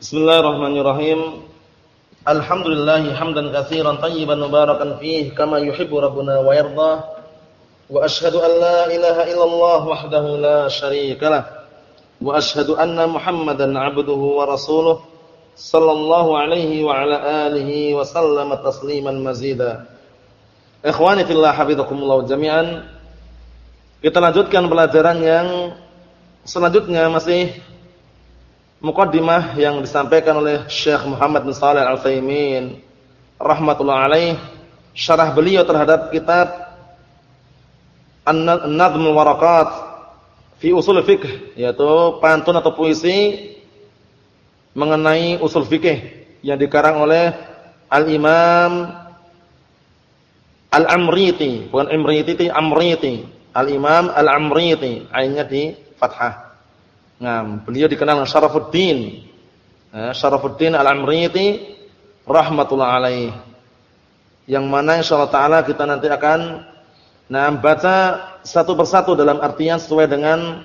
Bismillahirrahmanirrahim. Alhamdulillah hamdan katsiran tayyiban mubarakan fih kama yuhibbu rabbuna wa yarda. Wa ashhadu an la ilaha illallah wahdahu la syarikalah. Wa ashhadu anna Muhammadan 'abduhu wa rasuluh sallallahu alaihi wa ala alihi wa sallama tasliman mazida. Ikhwani fillah hafizakumullah jami'an. Kita lanjutkan pelajaran yang selanjutnya masih mukaddimah yang disampaikan oleh Syekh Muhammad bin Shalih Al-Utsaimin rahimatullah alaih syarah beliau terhadap kitab An-Nadhm Waraqat fi Usul Fiqh yaitu pantun atau puisi mengenai usul fikih yang dikarang oleh Al-Imam Al-Amriti bukan Imriti Amriti. Al-Imam Al-Amriti ainnya di fathah Nah, beliau dikenal Syarafuddin. Eh, Syarafuddin Al-Amriti rahmatullah alaih. Yang mana insyaallah taala kita nanti akan nah baca satu persatu dalam artian sesuai dengan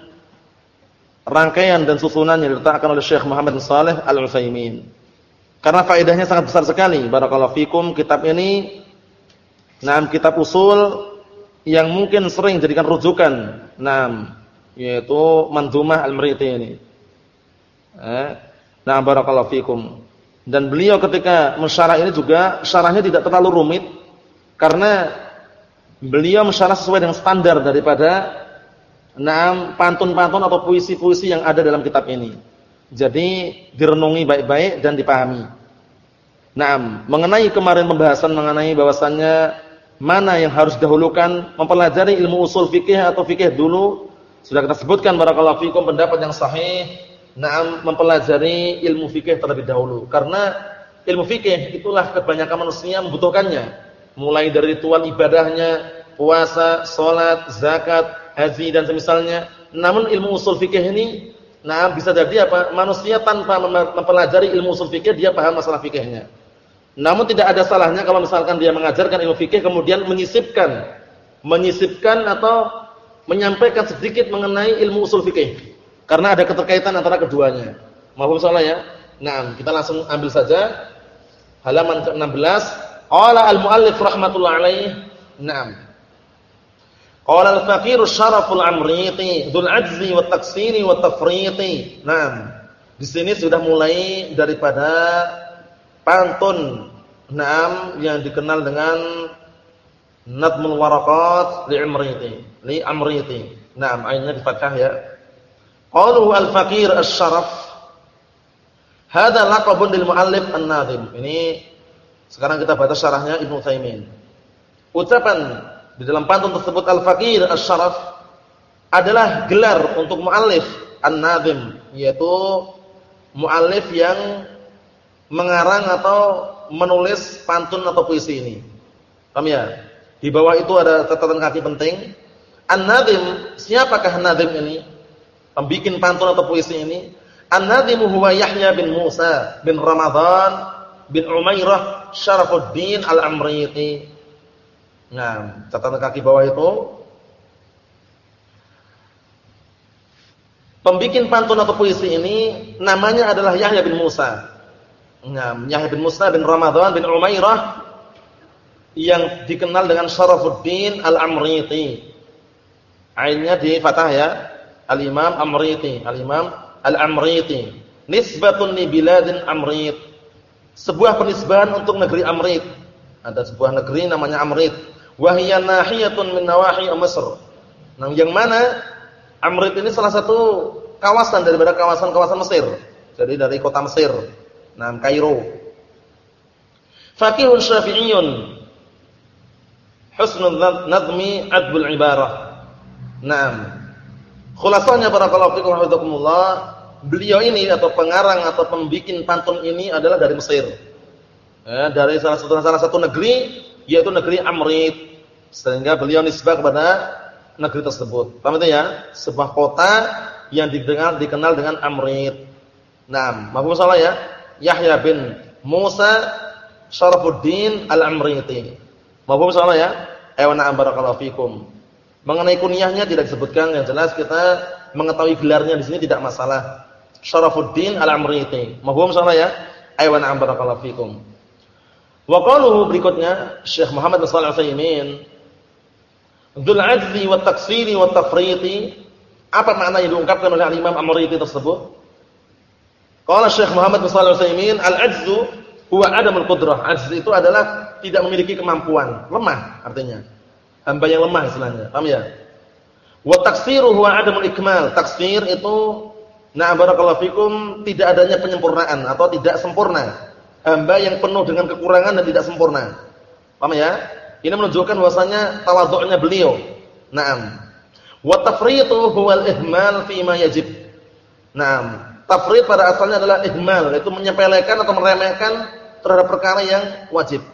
rangkaian dan susunan yang diletakkan oleh Syekh Muhammad bin Shalih Al-Utsaimin. Karena faedahnya sangat besar sekali. Barakallahu fikum kitab ini nah kitab usul yang mungkin sering jadikan rujukan. Nah, yaitu Manzumah Al-Mriti ini. Eh, nah barakallahu fikum. Dan beliau ketika mensyarah ini juga syarahnya tidak terlalu rumit karena beliau mensyarah sesuai dengan standar daripada enam pantun-pantun atau puisi-puisi yang ada dalam kitab ini. Jadi direnungi baik-baik dan dipahami. Nah, mengenai kemarin pembahasan mengenai bahwasannya mana yang harus dahulukan mempelajari ilmu usul fikih atau fikih dulu sudah kita sebutkan barakallahu fikum pendapat yang sahih, na'am mempelajari ilmu fikih terlebih dahulu. Karena ilmu fikih itulah kebanyakan manusia membutuhkannya. Mulai dari ritual ibadahnya, puasa, salat, zakat, haji dan semisalnya. Namun ilmu usul fikih ini nah bisa jadi apa? Manusia tanpa mempelajari ilmu usul fikih dia paham masalah fikihnya. Namun tidak ada salahnya kalau misalkan dia mengajarkan ilmu fikih kemudian menyisipkan menyisipkan atau menyampaikan sedikit mengenai ilmu usul fikih karena ada keterkaitan antara keduanya. Mahfum salah ya? Nah, kita langsung ambil saja halaman ke-16. Qala al-muallif rahimatullah alaih. Naam. Qala al-faqir syaraful amriti dzul ajzi wat taksiri wat tafriti. Naam. Di sini sudah mulai daripada pantun Naam yang dikenal dengan Nadmul Waraqat li Amriti, li Amriti. Naam, di fathah ya. Qaluhu al-faqir asy-syaraf. Hada laqabun lil muallif an-nadhim. Ini sekarang kita baca syarahnya Ibnu Taimin. Ucapan di dalam pantun tersebut al-faqir asy-syaraf adalah gelar untuk muallif an-nadhim, yaitu muallif yang mengarang atau menulis pantun atau puisi ini. Paham ya? Di bawah itu ada catatan kaki penting. An-Nadim, siapakah An-Nadim ini? Pembikin pantun atau puisi ini? An-Nadim huwa Yahya bin Musa bin Ramadan bin Umairah Syarafuddin Al-Amriti. Nah, catatan kaki bawah itu Pembikin pantun atau puisi ini namanya adalah Yahya bin Musa. Nah, Yahya bin Musa bin Ramadan bin Umairah yang dikenal dengan Syarafuddin Al-Amriti. Ainnya di fathah ya. Al-Imam Amriti, Al-Imam Al-Amriti. Nisbatun li biladin Amrit. Sebuah penisbahan untuk negeri Amrit. Ada sebuah negeri namanya Amrit. Wa hiya nahiyatun min nawahi Mesir. Nah, yang mana Amrit ini salah satu kawasan daripada kawasan-kawasan Mesir. Jadi dari kota Mesir. Nah, Kairo. Faqihun Syafi'iyun Husnul nadmi adbul ibarah. Naam. Khulasanya barakallahu fikum hafizakumullah, beliau ini atau pengarang atau pembikin pantun ini adalah dari Mesir. Ya, dari salah satu salah satu negeri yaitu negeri Amrit. Sehingga beliau nisbah kepada negeri tersebut. Paham itu ya? Sebuah kota yang didengar dikenal dengan Amrit. Naam, mahfum salah ya? Yahya bin Musa Syarafuddin Al-Amriti. Mahfum salah ya? Ayo na'am. Mengenai kunyahnya tidak disebutkan, yang jelas kita mengetahui gelarnya di sini tidak masalah. Syarafuddin Al-Amriti. Mahfum salah ya? Aywan barakallahu fikum. Wa berikutnya Syekh Muhammad bin Shalih Al-Utsaimin Dzul ajzi wa taksiri wa tafriti apa makna yang diungkapkan oleh Imam Amriti tersebut? Qala Syekh Muhammad bin Shalih Al-Utsaimin al-ajzu huwa adamul qudrah. Ajz itu adalah tidak memiliki kemampuan, lemah artinya. Hamba yang lemah istilahnya. Paham ya? Wa taksiru huwa adamul ikmal. Taksir itu na barakallahu fikum tidak adanya penyempurnaan atau tidak sempurna. Hamba yang penuh dengan kekurangan dan tidak sempurna. Paham ya? Ini menunjukkan bahwasanya tawadhu'nya beliau. Naam. Wa tafritu huwal ihmal fi ma yajib. Naam. Tafrid pada asalnya adalah ihmal, itu menyepelekan atau meremehkan terhadap perkara yang wajib.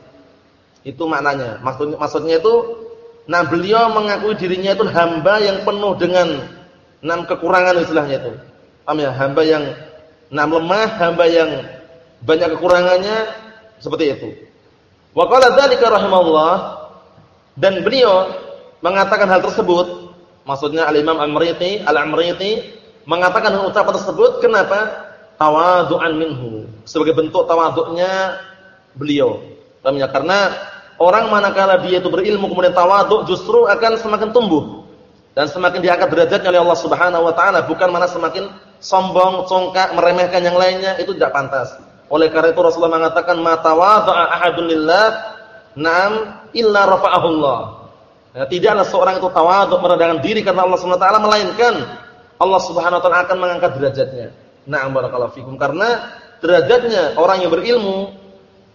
Itu maknanya. Maksudnya maksudnya itu nah beliau mengakui dirinya itu hamba yang penuh dengan enam kekurangan istilahnya itu. Paham ya? Hamba yang enam lemah, hamba yang banyak kekurangannya seperti itu. Wa qala dzalika rahimahullah dan beliau mengatakan hal tersebut, maksudnya Al-Imam Amriti, Al-Amriti mengatakan ucapan tersebut kenapa? Tawadhu'an minhu. Sebagai bentuk tawadhu'nya beliau. Paham Karena orang manakala dia itu berilmu kemudian tawadhu justru akan semakin tumbuh dan semakin diangkat derajatnya oleh Allah Subhanahu wa taala, bukan mana semakin sombong, congkak, meremehkan yang lainnya, itu tidak pantas. Oleh karena itu Rasulullah mengatakan mata tawadha'a ahadun lillah Naam illa rafa'ahullah. Ya, tidaklah seorang itu tawadhu merendahkan diri karena Allah Subhanahu wa taala melainkan Allah Subhanahu wa taala akan mengangkat derajatnya. Naam barakallahu fikum karena derajatnya orang yang berilmu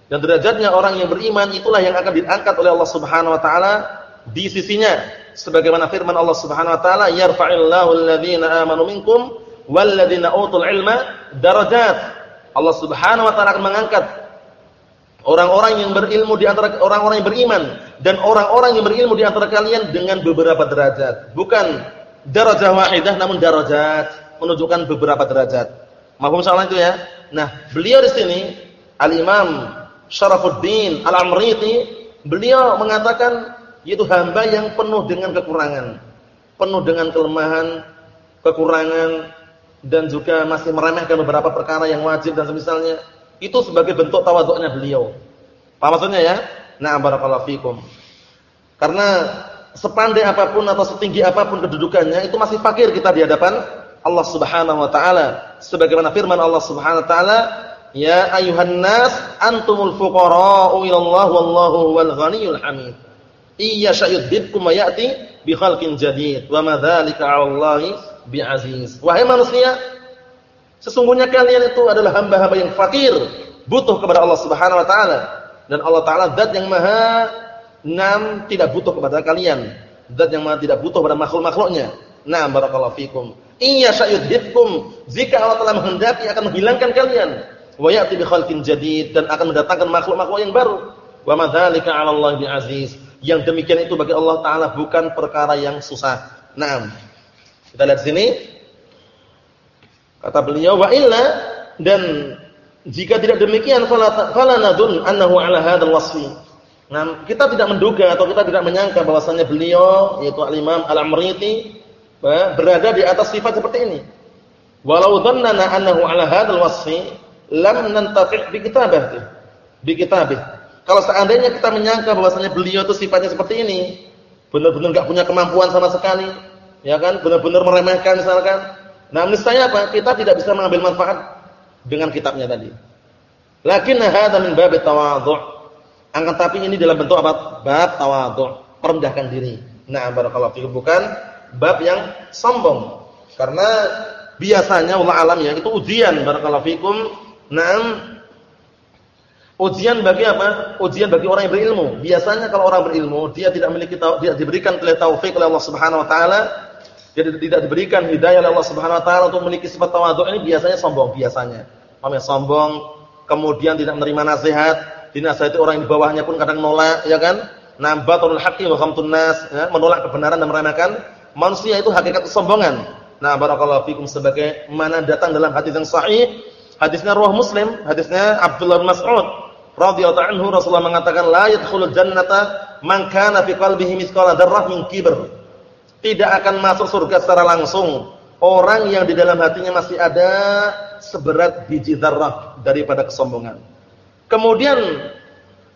dan derajatnya orang yang beriman itulah yang akan diangkat oleh Allah Subhanahu wa taala di sisinya sebagaimana firman Allah Subhanahu wa taala yarfa'illahu alladhina amanu minkum walladzina utul ilma darajat Allah Subhanahu wa taala akan mengangkat Orang-orang yang berilmu di antara orang-orang yang beriman dan orang-orang yang berilmu di antara kalian dengan beberapa derajat. Bukan darajah wahidah namun darajat, menunjukkan beberapa derajat. Mahfum salah itu ya. Nah, beliau di sini Al-Imam Syarafuddin Al-Amriti, beliau mengatakan yaitu hamba yang penuh dengan kekurangan, penuh dengan kelemahan, kekurangan dan juga masih meremehkan beberapa perkara yang wajib dan semisalnya itu sebagai bentuk tawaduknya beliau. Apa maksudnya ya? Nah, barakallahu fikum. Karena sepandai apa pun atau setinggi apa pun kedudukannya itu masih fakir kita di hadapan Allah Subhanahu wa taala. Sebagaimana firman Allah Subhanahu wa taala, "Ya ayuhan nas antumul fuqara'u ila Allah wallahu wal ghaniyyul hamid." Iya syayudibkum wa ya'ti bi khalqin jadid wa ma dzalika 'ala Allah bi'aziz. Wahai manusia, Sesungguhnya kalian itu adalah hamba-hamba yang fakir, butuh kepada Allah Subhanahu wa taala. Dan Allah taala zat yang maha nam tidak butuh kepada kalian. Zat yang maha tidak butuh pada makhluk-makhluknya. Nah, barakallahu fikum. Iya syayudhibkum. Jika Allah telah menghendaki akan menghilangkan kalian. Wa ya'ti bi khalqin jadid dan akan mendatangkan makhluk-makhluk yang baru. Wa ma dzalika 'ala Allah bi'aziz. Yang demikian itu bagi Allah taala bukan perkara yang susah. Naam. Kita lihat sini Kata beliau wa illa dan jika tidak demikian fala nadun annahu ala hadzal wasfi. Nah, kita tidak menduga atau kita tidak menyangka bahwasanya beliau yaitu Al-Imam Al-Amriti berada di atas sifat seperti ini. Walau dhannana annahu ala hadzal wasfi lam nantafi' bi kitabih. Bi kitabih. Kalau seandainya kita menyangka bahwasanya beliau itu sifatnya seperti ini, benar-benar enggak punya kemampuan sama sekali, ya kan? Benar-benar meremehkan misalkan, Nah, niscaya apa? Kita tidak bisa mengambil manfaat dengan kitabnya tadi. Lakin hadza min bab tawadhu'. Angkat tapi ini dalam bentuk apa? Bab tawadhu', merendahkan diri. Nah, barakallahu fikum bukan bab yang sombong. Karena biasanya Allah alam ya, itu ujian barakallahu fikum. Naam Ujian bagi apa? Ujian bagi orang yang berilmu. Biasanya kalau orang berilmu, dia tidak memiliki dia diberikan taufik oleh Allah Subhanahu wa taala, dia tidak diberikan hidayah oleh Allah Subhanahu wa taala untuk memiliki sifat tawadhu ini biasanya sombong biasanya. Paham ya? Sombong, kemudian tidak menerima nasihat, dinasihati orang yang di bawahnya pun kadang nolak, ya kan? Nambatul haqqi wa khamtun nas, ya, menolak kebenaran dan meremehkan manusia itu hakikat kesombongan. Nah, barakallahu fikum sebagai mana datang dalam hadis yang sahih, hadisnya Ruh Muslim, hadisnya Abdullah Mas'ud radhiyallahu anhu Rasulullah mengatakan la yadkhulul jannata man kana fi qalbihi mithqala dzarrah min kibr tidak akan masuk surga secara langsung orang yang di dalam hatinya masih ada seberat biji dzarrah daripada kesombongan. Kemudian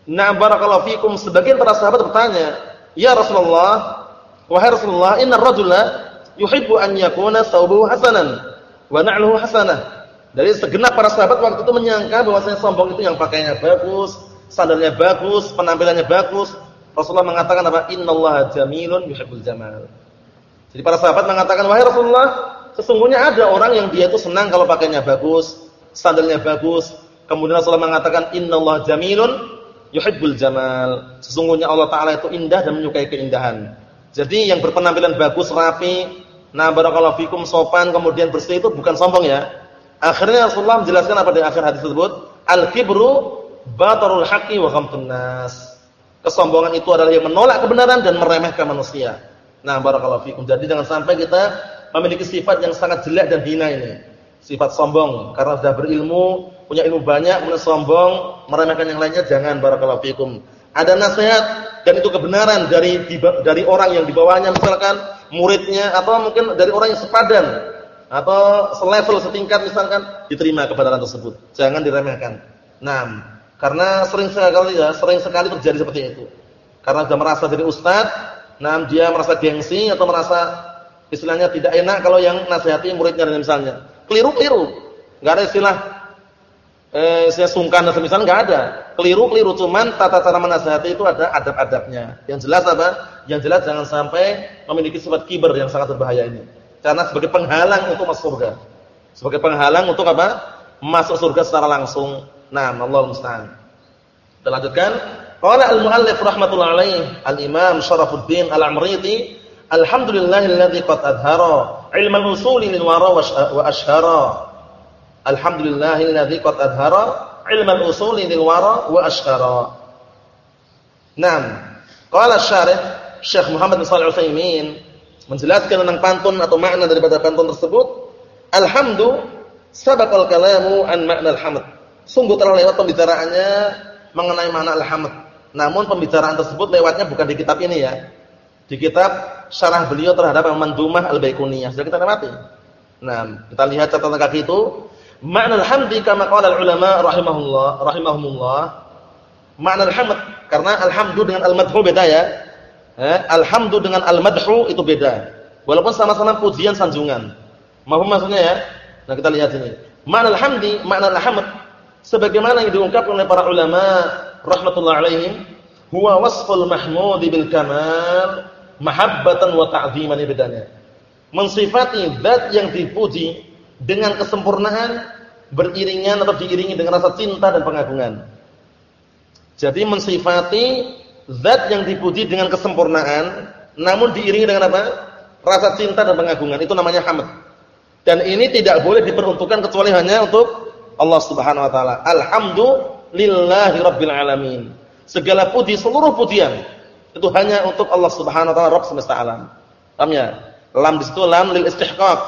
na barakallahu fikum sebagian para sahabat bertanya, "Ya Rasulullah, wahai Rasulullah, inna rajula yuhibbu an yakuna thawbuhu hasanan wa na'luhu hasanah." Dari segenap para sahabat waktu itu menyangka bahwasanya sombong itu yang pakainya bagus, sandalnya bagus, penampilannya bagus. Rasulullah mengatakan apa? Innallaha jamilun yuhibbul jamal. Jadi para sahabat mengatakan, "Wahai Rasulullah, sesungguhnya ada orang yang dia itu senang kalau pakainya bagus, sandalnya bagus." Kemudian Rasulullah mengatakan, "Innallaha jamilun yuhibbul jamal." Sesungguhnya Allah taala itu indah dan menyukai keindahan. Jadi yang berpenampilan bagus, rapi, nah barakallahu fikum sopan kemudian bersih itu bukan sombong ya. Akhirnya Rasulullah menjelaskan apa di akhir hadis tersebut? Al-kibru batarul haqqi wa ghamtun nas. Kesombongan itu adalah yang menolak kebenaran dan meremehkan manusia. Nah, barakallahu fikum. Jadi jangan sampai kita memiliki sifat yang sangat jelek dan hina ini. Sifat sombong karena sudah berilmu, punya ilmu banyak, kemudian sombong, meremehkan yang lainnya jangan barakallahu fikum. Ada nasihat dan itu kebenaran dari dari orang yang di bawahnya misalkan muridnya atau mungkin dari orang yang sepadan atau selevel setingkat misalkan diterima kebenaran tersebut. Jangan diremehkan. Nah, karena sering sekali ya, sering sekali terjadi seperti itu. Karena sudah merasa jadi ustaz, nah dia merasa gengsi atau merasa istilahnya tidak enak kalau yang nasihati muridnya dan misalnya. Keliru-keliru. Enggak ada istilah eh saya sungkan dan semisal enggak ada. Keliru-keliru cuman tata cara menasihati itu ada adab-adabnya. Yang jelas apa? Yang jelas jangan sampai memiliki sifat kiber yang sangat berbahaya ini. Karena sebagai penghalang untuk masuk surga. Sebagai penghalang untuk apa? Masuk surga secara langsung. Nah, Allah musta'an. Kita lanjutkan. Qala al-muallif rahmatullahi alaih, al-Imam Syarafuddin Al-Amriti, alhamdulillahilladzi qad adhara ilma al-usuli lil wara wa ashhara. Alhamdulillahilladzi qad adhara ilma al-usuli lil wara wa ashhara. Naam. Qala syarih Syekh Muhammad bin Shalih Al-Utsaimin menjelaskan tentang pantun atau makna daripada pantun tersebut, alhamdu sabaqal kalamu an makna alhamd. Sungguh telah lewat pembicaraannya mengenai makna alhamd. Namun pembicaraan tersebut lewatnya bukan di kitab ini ya. Di kitab syarah beliau terhadap Mandumah Al-Baiquniyah. Sudah kita lewati. Nah, kita lihat catatan kaki itu, makna alhamdi kama qala ulama rahimahullah rahimahumullah. Makna alhamd karena alhamdu dengan al-madhu beda ya. Eh, alhamdu dengan al-madhu itu beda. Walaupun sama-sama pujian sanjungan. Mahum maksudnya ya? Nah, kita lihat ini. Makna alhamdi, makna alhamd sebagaimana yang diungkapkan oleh para ulama rahimatullah alaihim, huwa wasful mahmudi bil kamal mahabbatan wa ta'dhiman bedanya. Mensifati zat yang dipuji dengan kesempurnaan beriringan atau diiringi dengan rasa cinta dan pengagungan. Jadi mensifati zat yang dipuji dengan kesempurnaan namun diiringi dengan apa? rasa cinta dan pengagungan. Itu namanya hamd. Dan ini tidak boleh diperuntukkan kecuali hanya untuk Allah Subhanahu wa taala. Alhamdulillahi rabbil alamin. Segala puji, seluruh pujian itu hanya untuk Allah Subhanahu wa taala Rabb semesta alam. Paham ya? Lam di situ lam lil istihqaq.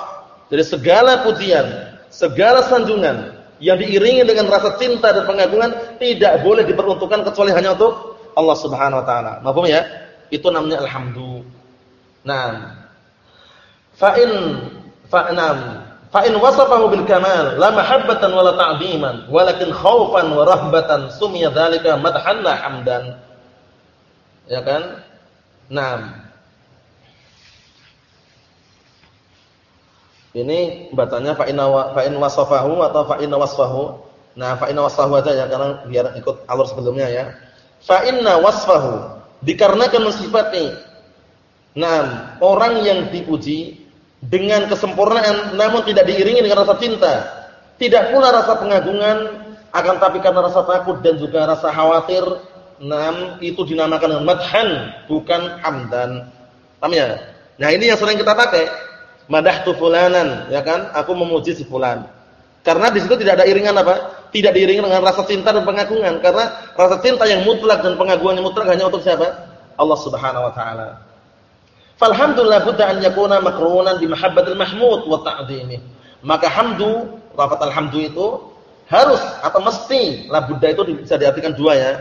Jadi segala pujian, segala sanjungan yang diiringi dengan rasa cinta dan pengagungan tidak boleh diperuntukkan kecuali hanya untuk Allah Subhanahu wa taala. Paham ya? Itu namanya alhamdu. Nah, fa in fa nam fa in wasafahu bil kamal la mahabbatan wala ta'dhiman walakin khaufan wa rahbatan sumiya dzalika madhan la hamdan. Ya kan? Nah. Ini bacanya fa inna fa in wasafahu atau fa inna wasfahu. Nah, fa inna wasfahu aja ya karena biar ikut alur sebelumnya ya fa inna wasfahu. Dikarenakan mensifati nah orang yang dipuji dengan kesempurnaan namun tidak diiringi dengan rasa cinta. Tidak pula rasa pengagungan akan tapi karena rasa takut dan juga rasa khawatir nam itu dinamakan dengan madhan bukan hamdan paham ya? Nah ini yang sering kita pakai. Madahtu fulanan ya kan? Aku memuji si fulan. Karena di situ tidak ada iringan apa? Tidak diiringi dengan rasa cinta dan pengagungan karena rasa cinta yang mutlak dan pengagungan yang mutlak hanya untuk siapa? Allah Subhanahu wa taala. Falhamdulillah budda an yakuna makrunan bi mahabbatil mahmud wa ta'dhimih. Maka hamdu, lafaz alhamdu itu harus atau mesti, la budda itu bisa diartikan dua ya.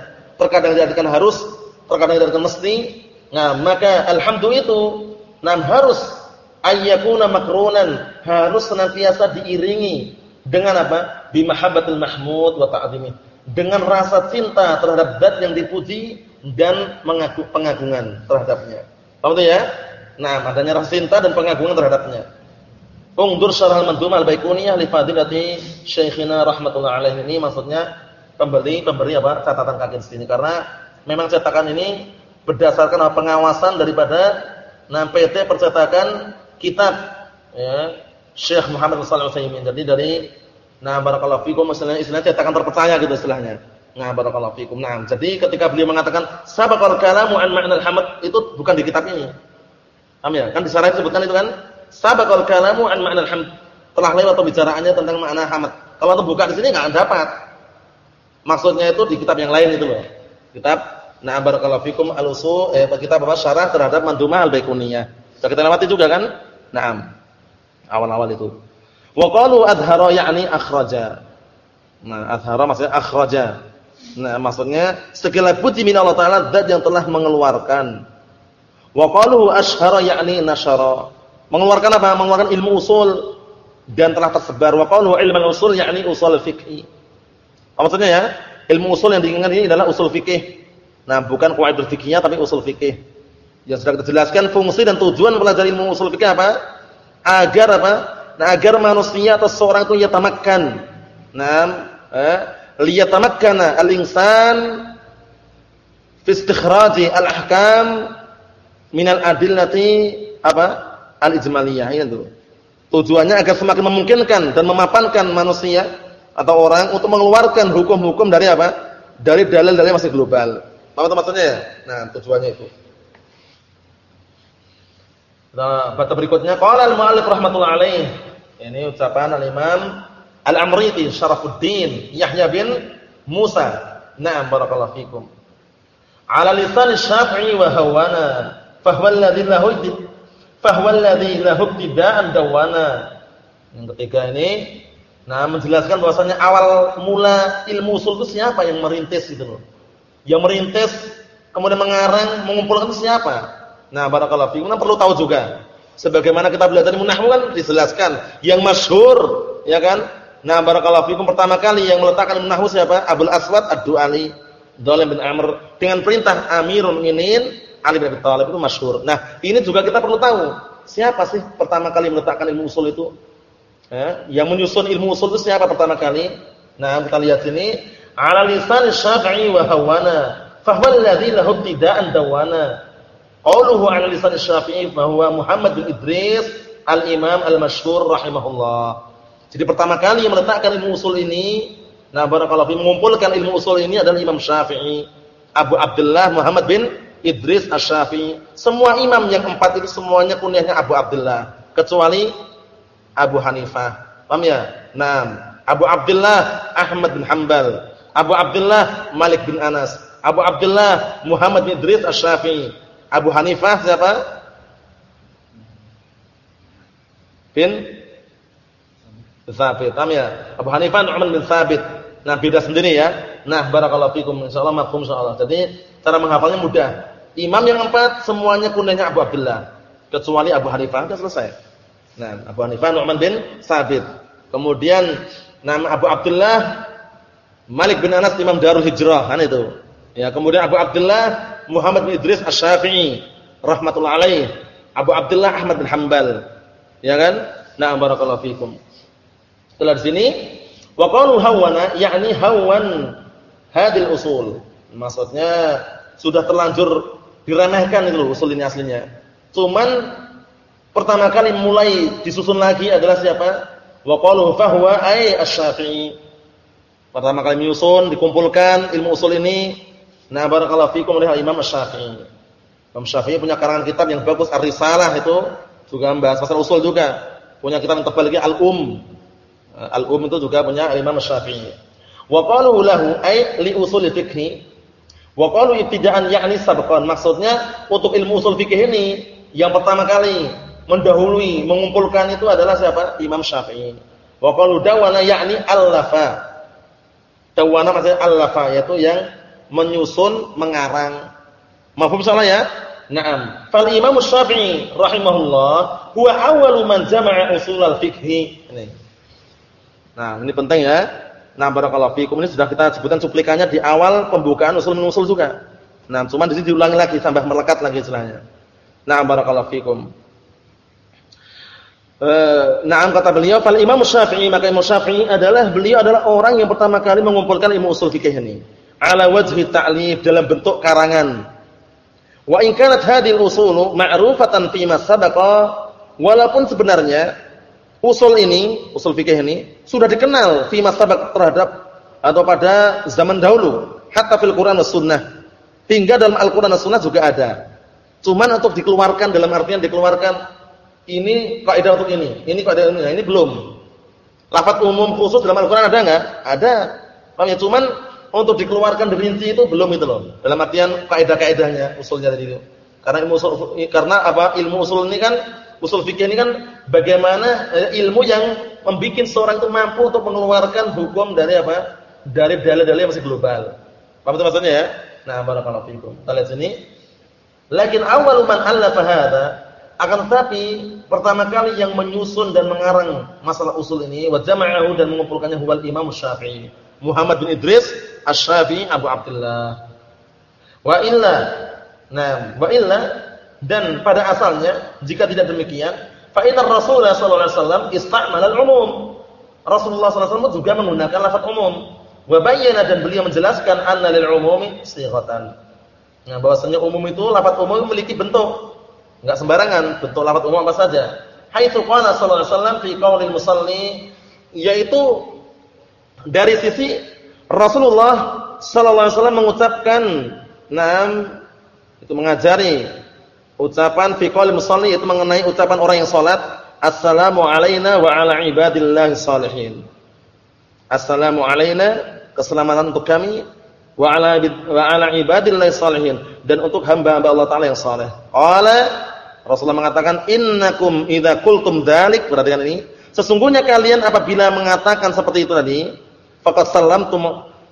Terkadang diartikan harus, terkadang diartikan mesti. Nah, maka alhamdu itu nam harus ayyakuna makrunan harus senantiasa diiringi dengan apa? Bimahabbatil mahmud wa ta'zimi. Dengan rasa cinta terhadap zat yang dipuji dan mengaku pengagungan terhadapnya. Paham itu ya? Nah, adanya rasa cinta dan pengagungan terhadapnya. Ungdur syarah al-mandhum al-baiquniyah li fadilati Syekhina rahimatullah alaihi ini maksudnya pembeli pemberi apa? catatan kaki di sini karena memang cetakan ini berdasarkan pengawasan daripada nah PT percetakan kitab ya Syekh Muhammad sallallahu alaihi wasallam. Jadi dari Nah, barakallahu fikum istilahnya istilahnya cetakan terpercaya gitu istilahnya. Nah, barakallahu fikum. Nah, jadi ketika beliau mengatakan sabaqal kalamu an ma'nal hamd itu bukan di kitab ini. Paham ya? Kan di sana disebutkan itu kan sabaqal kalamu an ma'nal hamd. Telah lewat pembicaraannya tentang makna hamd. Kalau untuk buka di sini enggak dapat. Maksudnya itu di kitab yang lain itu loh. Kitab Nah, barakallahu fikum al-usul eh kitab apa syarah terhadap Mandumah al-Baiquniyah. Sudah kita lewati juga kan? Naam. Awal-awal itu. Wa qalu adhara yakni akhraja. Nah, adhara maksudnya akhraja. Nah, maksudnya segala puji min Allah taala zat yang telah mengeluarkan. Wa qalu ashhara yakni nasyara. Mengeluarkan apa? Mengeluarkan ilmu usul dan telah tersebar. Wa qalu ilmu usul yakni usul fikih. Apa maksudnya ya? Ilmu usul yang diinginkan ini adalah usul fikih. Nah, bukan kaidah fikihnya tapi usul fikih. Yang sudah kita jelaskan fungsi dan tujuan belajar ilmu usul fikih apa? Agar apa? Nah, agar manusia atau seorang itu yatamakkan. Nah, eh, liyatamakkana al-insan fi istikhraji al-ahkam min al-adillati apa? Al-ijmaliyah itu. Tujuannya agar semakin memungkinkan dan memapankan manusia atau orang untuk mengeluarkan hukum-hukum dari apa? Dari dalil-dalil masih global. Apa maksudnya ya? Nah, tujuannya itu. Nah, berikutnya qala al-mu'allif rahimatullah alaih. Ini ucapan al-Imam Al-Amriti Syarafuddin Yahya bin Musa. Naam barakallahu fikum. Ala lisan Syafi'i wa hawana fa huwa alladhi lahu fa huwa alladhi dawana. Yang ketiga ini nah menjelaskan bahwasanya awal mula ilmu usul itu siapa yang merintis gitu loh. Yang merintis kemudian mengarang mengumpulkan itu siapa? Nah, barakallahu fiikum. Nah, perlu tahu juga. Sebagaimana kita belajar ilmu nahwu kan dijelaskan yang masyhur, ya kan? Nah, barakallahu fiikum pertama kali yang meletakkan ilmu nahwu siapa? Abdul Aswad Ad-Du'ali, Dhalim bin Amr dengan perintah Amirul Mukminin Ali bin Abi Thalib itu masyhur. Nah, ini juga kita perlu tahu. Siapa sih pertama kali meletakkan ilmu usul itu? Ya, yang menyusun ilmu usul itu siapa pertama kali? Nah, kita lihat sini, ala lisan Syafi'i wa hawana, fa huwa alladhi lahu dawana. Qauluhu 'ala lisan Syafi'i bahwa Muhammad bin Idris al-Imam al-Masyhur rahimahullah. Jadi pertama kali yang meletakkan ilmu usul ini, nah barakallahu fi mengumpulkan ilmu usul ini adalah Imam Syafi'i, Abu Abdullah Muhammad bin Idris Asy-Syafi'i. Semua imam yang empat itu semuanya kunyahnya Abu Abdullah, kecuali Abu Hanifah. Paham ya? Nah, Abu Abdullah Ahmad bin Hanbal, Abu Abdullah Malik bin Anas, Abu Abdullah Muhammad bin Idris Asy-Syafi'i. Abu Hanifah siapa? Bin Thabit. ya? Abu Hanifah Nu'man bin Thabit. Nah, beda sendiri ya. Nah, barakallahu fikum. Insyaallah mafhum insyaallah. Jadi, cara menghafalnya mudah. Imam yang empat semuanya kundanya Abu Abdullah. Kecuali Abu Hanifah sudah selesai. Nah, Abu Hanifah Nu'man bin Thabit. Kemudian nama Abu Abdullah Malik bin Anas Imam Darul Hijrah, kan itu. Ya, kemudian Abu Abdullah Muhammad bin Idris Asy-Syafi'i rahimatullah alaih. Abu Abdullah Ahmad bin Hanbal. Ya kan? Nah, barakallahu fikum. Setelah sini wa qalu hawana yakni hawan hadil usul. Maksudnya sudah terlanjur diremehkan itu usul ini aslinya. Cuman pertama kali mulai disusun lagi adalah siapa? Wa qalu fahuwa ay asy-Syafi'i. Pertama kali menyusun, dikumpulkan ilmu usul ini Nah, barakallahu fikum oleh Imam Syafi'i. Imam Syafi'i punya karangan kitab yang bagus Ar-Risalah itu juga membahas masalah usul juga. Punya kitab yang tebal lagi Al-Um. Al-Um itu juga punya Imam Syafi'i. Wa qalu lahu ay li usul fikhi. Wa qalu ibtida'an yakni sabqan. Maksudnya untuk ilmu usul fikih ini yang pertama kali mendahului, mengumpulkan itu adalah siapa? Imam Syafi'i. Wa qalu dawana yakni al-lafa. Dawana maksudnya al-lafa yaitu yang menyusun, mengarang. Mafhum salah ya? Naam. Fal Imam Syafi'i rahimahullah huwa awwalu man jama'a usul al-fiqh. Ini. Nah, ini penting ya. Nah, barakallahu fikum ini sudah kita sebutkan cuplikannya di awal pembukaan usul-usul juga. Nah, cuma di sini diulangi lagi tambah melekat lagi istilahnya. Nah, barakallahu fikum. Uh, nah, kata beliau, fal Imam Syafi'i maka Imam Syafi'i adalah beliau adalah orang yang pertama kali mengumpulkan ilmu usul fikih ini ala wajhi ta'lif dalam bentuk karangan. Wa in kanat hadhihi usulu ma'rufatan fi ma walaupun sebenarnya usul ini, usul fikih ini sudah dikenal fi masabak terhadap atau pada zaman dahulu, hatta fil Quran was sunnah. Hingga dalam Al-Qur'an dan Sunnah juga ada. Cuman untuk dikeluarkan dalam artian dikeluarkan ini kaidah untuk ini, ini kaidah ini, ini belum. Lafaz umum khusus dalam Al-Qur'an ada enggak? Ada. Paham ya? Cuman untuk dikeluarkan rinci itu belum itu loh. Dalam artian kaidah-kaidahnya, usulnya tadi itu. Karena ilmu usul karena apa? Ilmu usul ini kan usul fikih ini kan bagaimana eh, ilmu yang membuat seorang itu mampu untuk mengeluarkan hukum dari apa? Dari dalil-dalil yang masih global. Paham itu maksudnya ya? Nah, barakallahu fikum. Kita lihat sini. Lakin awal man allafa hadza akan tetapi pertama kali yang menyusun dan mengarang masalah usul ini wa jama'ahu dan mengumpulkannya huwal Imam Syafi'i. Muhammad bin Idris Asy-Syafi'i Abu Abdullah. Wa illa nah, wa illa dan pada asalnya jika tidak demikian, fa inna Rasulullah sallallahu alaihi wasallam istamala al-umum. Rasulullah sallallahu alaihi wasallam juga menggunakan lafaz umum. Wa bayyana dan beliau menjelaskan anna lil umumi sighatan. Nah, bahwasanya umum itu lafaz umum memiliki bentuk. Enggak sembarangan, bentuk lafaz umum apa saja. Haitsu qala sallallahu alaihi wasallam fi qaulil musalli yaitu dari sisi Rasulullah sallallahu alaihi wasallam mengucapkan nam itu mengajari Ucapan fi qouli musalli itu mengenai ucapan orang yang salat, assalamu alaina wa ala ibadillah salihin. Assalamu alaina, keselamatan untuk kami wa ala wa ala ibadillah salihin dan untuk hamba-hamba Allah taala yang saleh. Qala Rasulullah mengatakan innakum idza qultum dzalik perhatikan ini sesungguhnya kalian apabila mengatakan seperti itu tadi faqad sallamtum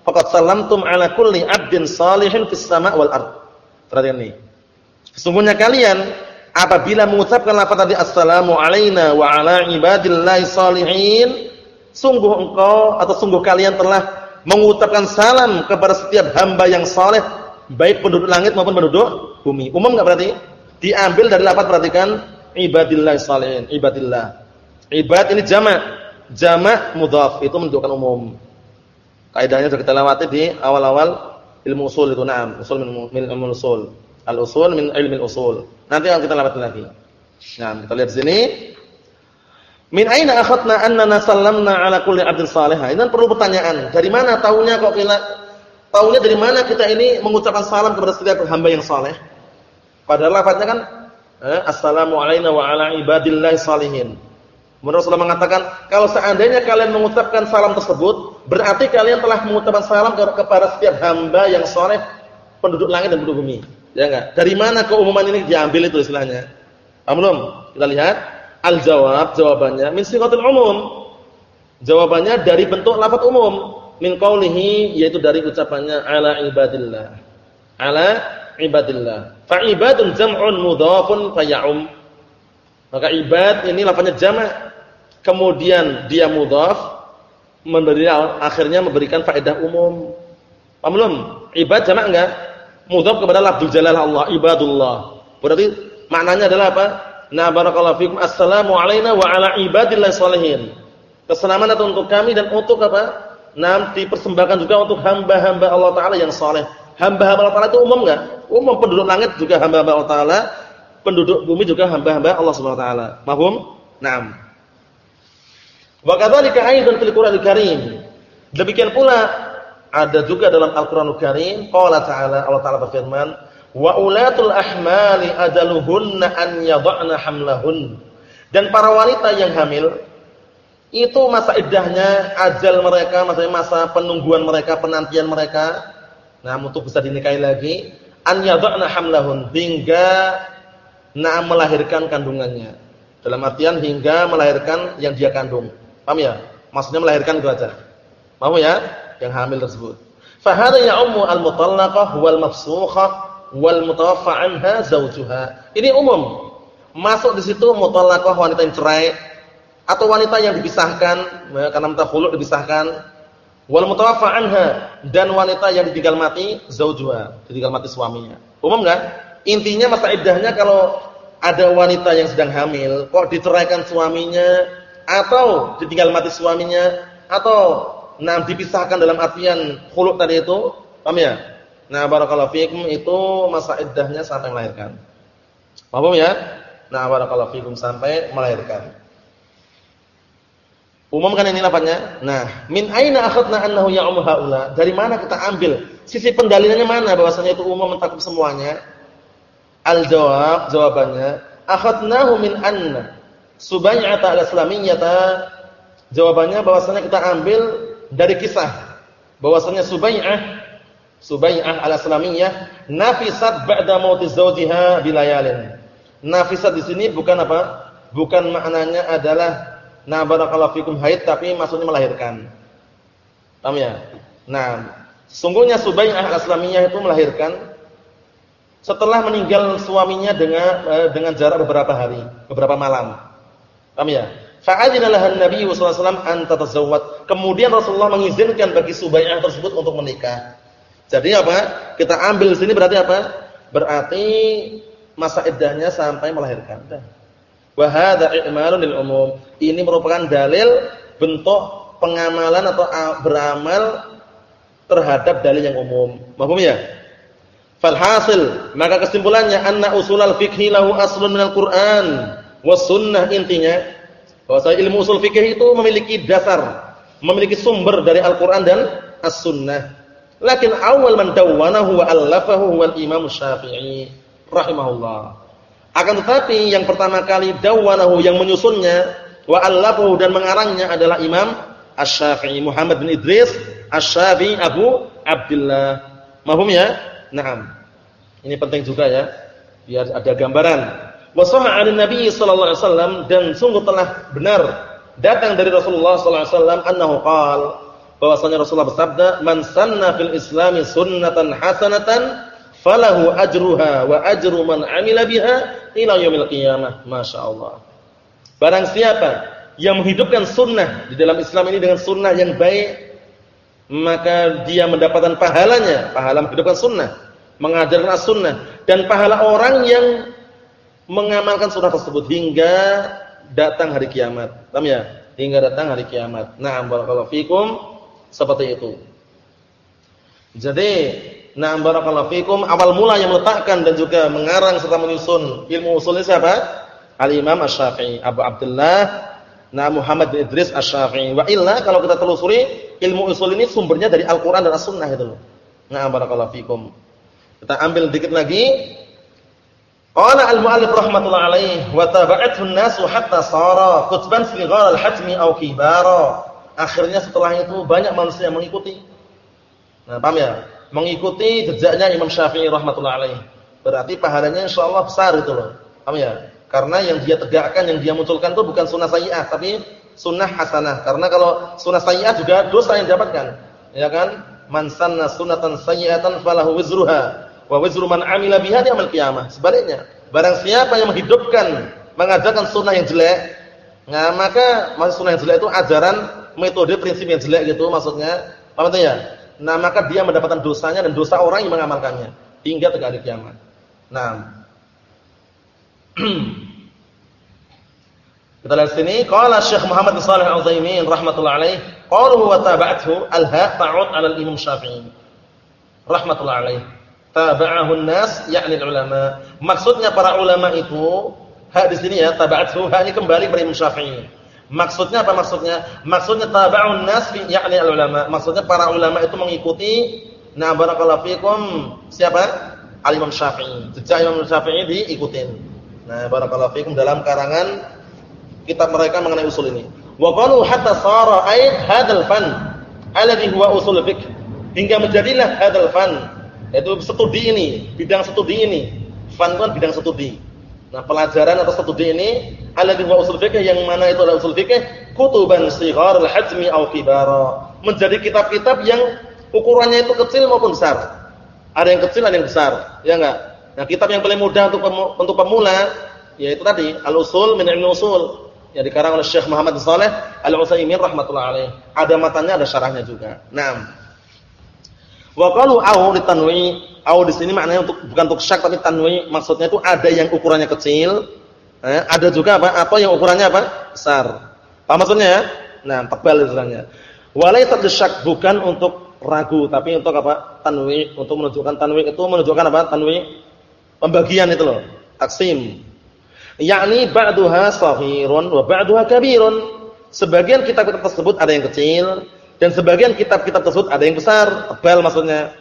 faqad sallamtum ala kulli 'abdin salihin fis sama' wal ard. Perhatikan ini. Sesungguhnya kalian apabila mengucapkan lafaz tadi assalamu alaina wa ala ibadillahi salihin, sungguh engkau atau sungguh kalian telah mengucapkan salam kepada setiap hamba yang saleh, baik penduduk langit maupun penduduk bumi. Umum enggak berarti? Diambil dari lafaz perhatikan ibadillahi salihin, ibadillah. Ibad ini jamak. Jamak mudhaf itu menunjukkan umum. Kaidahnya sudah kita lewati di awal-awal ilmu usul itu, na'am, usul min ilmu usul. Al-usul min ilmi al-usul. Nanti akan kita lewati lagi. Nah, kita lihat sini. Min aina akhadna annana sallamna ala kulli 'abdin salih? Ini kan perlu pertanyaan. Dari mana taunya kok kita taunya dari mana kita ini mengucapkan salam kepada setiap hamba yang saleh? Padahal lafaznya kan eh, assalamu alayna wa ala ibadillahi salihin. Rasulullah mengatakan, kalau seandainya kalian mengucapkan salam tersebut, berarti kalian telah mengucapkan salam kepada setiap hamba yang saleh, penduduk langit dan penduduk bumi. Ya enggak? Dari mana keumuman ini diambil itu istilahnya? Paham belum? Kita lihat al-jawab, jawabannya min siqatul umum. Jawabannya dari bentuk lafaz umum. Min qaulihi yaitu dari ucapannya ala ibadillah. Ala ibadillah. Fa ibadun jam'un mudhafun faya'um. Maka ibad ini lafaznya jamak. Kemudian dia mudhaf memberi akhirnya memberikan faedah umum. Paham belum? Ibad jamak enggak? mudhaf kepada lafzul jalalah Allah, ibadullah. Berarti maknanya adalah apa? Na barakallahu fikum assalamu alaina wa ala ibadillah salihin. Keselamatan untuk kami dan untuk apa? Nanti persembahkan juga untuk hamba-hamba Allah taala yang saleh. Hamba-hamba Allah taala itu umum enggak? Umum penduduk langit juga hamba-hamba Allah taala, penduduk bumi juga hamba-hamba Allah Subhanahu wa taala. Mahum? Naam. Wa kadzalika aidan fil Qur'anil Karim. Demikian pula ada juga dalam Al-Qur'anul Karim, qala ta'ala Allah Ta'ala berfirman, "Wa ulatul ahmali ajaluhunna an yadh'na hamlahun." Dan para wanita yang hamil itu masa iddahnya, ajal mereka, maksudnya masa penungguan mereka, penantian mereka. Nah, untuk bisa dinikahi lagi, an yadh'na hamlahun hingga nah melahirkan kandungannya. Dalam artian hingga melahirkan yang dia kandung. Paham ya? Maksudnya melahirkan itu aja. Paham ya? yang hamil tersebut. Fa hadha ya'ummu al-mutallaqah wal mafsukhah wal mutawaffa anha zawjuha. Ini umum. Masuk di situ mutallaqah wanita yang cerai atau wanita yang dipisahkan ya, karena minta khulu dipisahkan wal mutawaffa anha dan wanita yang ditinggal mati zaujuha, ditinggal mati suaminya. Umum enggak? Intinya masa iddahnya kalau ada wanita yang sedang hamil kok diceraikan suaminya atau ditinggal mati suaminya atau nah dipisahkan dalam artian khulu tadi itu, paham ya? Nah, barakallahu fikum itu masa iddahnya sampai melahirkan. Paham ya? Nah, barakallahu fikum sampai melahirkan. Umumkan ini lafaznya. Nah, min aina akhadna annahu ya'um haula? Dari mana kita ambil? Sisi pendalilannya mana bahwasanya itu umum mencakup semuanya? Al-jawab, jawabannya, akhadnahu min anna subay'ata al-islamiyyata. Jawabannya bahwasanya kita ambil dari kisah bahwasanya Subay'ah Subay'ah al-islamiyyah nafisat ba'da mauti zawjiha bilayalin. Nafisat di sini bukan apa? Bukan maknanya adalah Nah, barakallahu fikum haid tapi maksudnya melahirkan. Paham ya? Nah, sungguhnya Subayyah al-Islamiyah itu melahirkan setelah meninggal suaminya dengan eh, dengan jarak beberapa hari, beberapa malam. Paham ya? Fa'adzina lahan Nabi sallallahu alaihi wasallam an. Kemudian Rasulullah mengizinkan bagi Subayyah tersebut untuk menikah. Jadi apa? Kita ambil sini berarti apa? Berarti masa iddahnya sampai melahirkan. Wa hadza i'malun lil umum. Ini merupakan dalil bentuk pengamalan atau beramal terhadap dalil yang umum. Paham ya? Falhasil, maka kesimpulannya anna usulal fikhi lahu aslun minal Qur'an was sunnah intinya bahwa ilmu usul fikih itu memiliki dasar, memiliki sumber dari Al-Qur'an dan As-Sunnah. Lakin awal man dawwanahu wa allafahu wal Imam Syafi'i rahimahullah. Akan tetapi yang pertama kali dawwanahu yang menyusunnya wa allafahu dan mengarangnya adalah Imam Asy-Syafi'i Muhammad bin Idris Asy-Syafi'i Abu Abdullah. Mahum ya? Naam. Ini penting juga ya. Biar ada gambaran. Wa sahha 'an Nabi sallallahu alaihi wasallam dan sungguh telah benar datang dari Rasulullah sallallahu alaihi wasallam annahu qala bahwasanya Rasulullah bersabda man sanna fil islami sunnatan hasanatan falahu ajruha wa ajru man amila biha ila yaumil qiyamah. Masyaallah. Barang siapa yang menghidupkan sunnah di dalam Islam ini dengan sunnah yang baik, maka dia mendapatkan pahalanya, pahala menghidupkan sunnah, mengajarkan as-sunnah dan pahala orang yang mengamalkan sunnah tersebut hingga datang hari kiamat. Paham ya? Hingga datang hari kiamat. Nah, barakallahu fikum seperti itu. Jadi Nah, barakallahu fikum. Awal mula yang meletakkan dan juga mengarang serta menyusun ilmu usul ini siapa? Al-Imam Asy-Syafi'i, Abu Abdullah Nah Muhammad bin Idris Asy-Syafi'i. Wa illa kalau kita telusuri ilmu usul ini sumbernya dari Al-Qur'an dan As-Sunnah itu loh. Nah, barakallahu fikum. Kita ambil dikit lagi. Qala al-mu'allif rahimatullah alaih wa taba'athu an-nasu hatta sara kutban sighar al-hatmi aw kibara. Akhirnya setelah itu banyak manusia yang mengikuti. Nah, paham ya? mengikuti jejaknya Imam Syafi'i rahmatullah alaih. Berarti pahalanya insyaallah besar itu loh. Paham ya? Karena yang dia tegakkan, yang dia munculkan itu bukan sunnah sayyi'ah, tapi sunnah hasanah. Karena kalau sunnah sayyi'ah juga dosa yang didapatkan. Ya kan? Man sanna sunnatan sayyi'atan falahu wizruha wa wizru man 'amila biha yaumil qiyamah. Sebaliknya, barang siapa yang menghidupkan, mengajarkan sunnah yang jelek, nah maka maksud sunnah yang jelek itu ajaran metode prinsip yang jelek gitu maksudnya. Paham ya? Nah, maka dia mendapatkan dosanya dan dosa orang yang mengamalkannya hingga tegak hari kiamat. Nah. Kita lihat sini, qala Syekh Muhammad bin Shalih Al-Utsaimin rahimatullah alaih, qaluhu wa tabathu al-ha ta'ud 'ala al-Imam Syafi'i. Rahmatullah alaih. Taba'ahu an-nas yakni ulama. Maksudnya para ulama itu ha di sini ya, tabathu ha ini kembali kepada Imam Syafi'i. Maksudnya apa maksudnya? Maksudnya taba'un nas fi ya'ni al-ulama. Maksudnya para ulama itu mengikuti na barakallahu fikum siapa? Al-Imam Syafi'i. Jejak Imam Syafi'i diikutin. Nah, barakallahu fikum dalam karangan kitab mereka mengenai usul ini. Wa qalu hatta sara ay hadzal fan alladhi huwa usul fiqh. Hingga menjadilah hadzal fan yaitu studi ini, bidang studi ini. Fan itu kan bidang studi. Nah, pelajaran atau studi ini alladhi huwa usul fikih yang mana itu adalah usul fikih kutuban shighar al-hajmi aw kibara. Menjadi kitab-kitab yang ukurannya itu kecil maupun besar. Ada yang kecil, ada yang besar. Ya enggak? Nah, kitab yang paling mudah untuk untuk pemula yaitu tadi Al-Usul min Ilmi Usul yang dikarang oleh Syekh Muhammad Saleh Al-Utsaimin rahimatullah alaih. Ada matanya, ada syarahnya juga. Naam. Wa qalu au litanwi, au di sini maknanya untuk bukan untuk syak tapi tanwi, maksudnya itu ada yang ukurannya kecil, eh, ada juga apa? Atau yang ukurannya apa? besar. Paham maksudnya ya? Nah, tebal istilahnya. Walaysa syak bukan untuk ragu, tapi untuk apa? Tanwi, untuk menunjukkan tanwi itu menunjukkan apa? Tanwi Pembagian itu loh, taksim. Yakni ba'duha shaghirun wa ba'duha kabirun. Sebagian kitab-kitab tersebut ada yang kecil dan sebagian kitab-kitab tersebut ada yang besar, tebal maksudnya.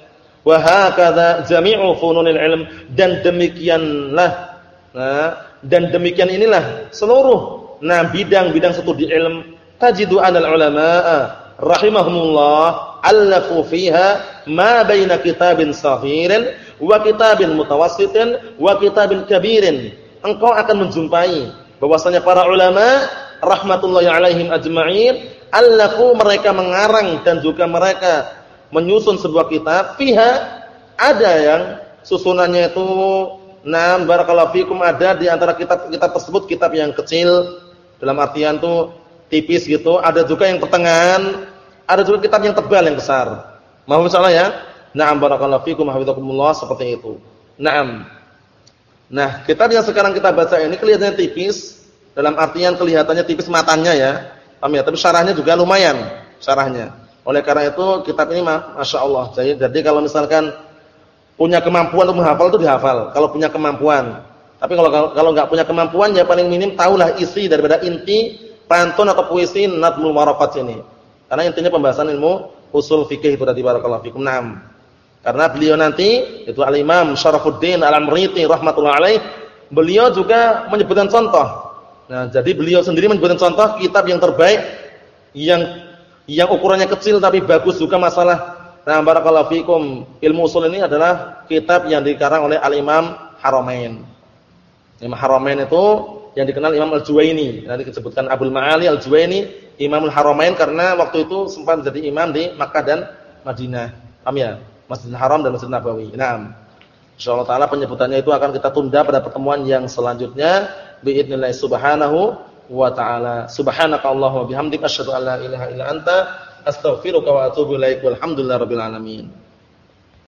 Wa hakadha jami'u fununil ilm dan demikianlah nah, dan demikian inilah seluruh nah bidang-bidang studi ilm tajidu anal ulama'a rahimahumullah allafu fiha ma baina kitabin saghirin wa kitabin mutawassitin wa kitabin kabirin. Engkau akan menjumpai bahwasanya para ulama rahmatullahi alaihim ajma'in allafu mereka mengarang dan juga mereka menyusun sebuah kitab fiha ada yang susunannya itu nam barakallahu fikum ada di antara kitab-kitab tersebut kitab yang kecil dalam artian tuh tipis gitu, ada juga yang pertengahan, ada juga kitab yang tebal yang besar. Mohon salah ya. Naam barakallahu fikum hafizakumullah seperti itu. Naam. Nah, kitab yang sekarang kita baca ini kelihatannya tipis dalam artian kelihatannya tipis matanya ya. Paham ya? Tapi syarahnya juga lumayan syarahnya. Oleh karena itu kitab ini Masya Allah. Jadi, jadi kalau misalkan punya kemampuan untuk menghafal itu dihafal. Kalau punya kemampuan. Tapi kalau kalau nggak punya kemampuan ya paling minim tahulah isi daripada inti pantun atau puisi Nadmul Marafat ini. Karena intinya pembahasan ilmu usul fikih itu tadi barakallahu fikum. Naam. Karena beliau nanti itu Al-Imam Syarafuddin Al-Amriti rahimatullah alaih, beliau juga menyebutkan contoh. Nah, jadi beliau sendiri menyebutkan contoh kitab yang terbaik yang yang ukurannya kecil tapi bagus juga masalah Nah, barakallahu fikum. Ilmu usul ini adalah kitab yang dikarang oleh Al-Imam Haramain. Imam Haramain itu yang dikenal Imam Al-Juwaini. Nanti disebutkan Abdul Ma'ali Al-Juwaini, Imamul Haramain karena waktu itu sempat menjadi imam di Makkah dan Madinah. Paham ya? Masjidil Haram dan Masjid Nabawi. Naam. Insyaallah taala penyebutannya itu akan kita tunda pada pertemuan yang selanjutnya biidznillah subhanahu wa taala. Subhanakallahumma bihamdika asyhadu an la ilaha illa anta astaghfiruka wa atubu ilaik. Walhamdulillahirabbil alamin.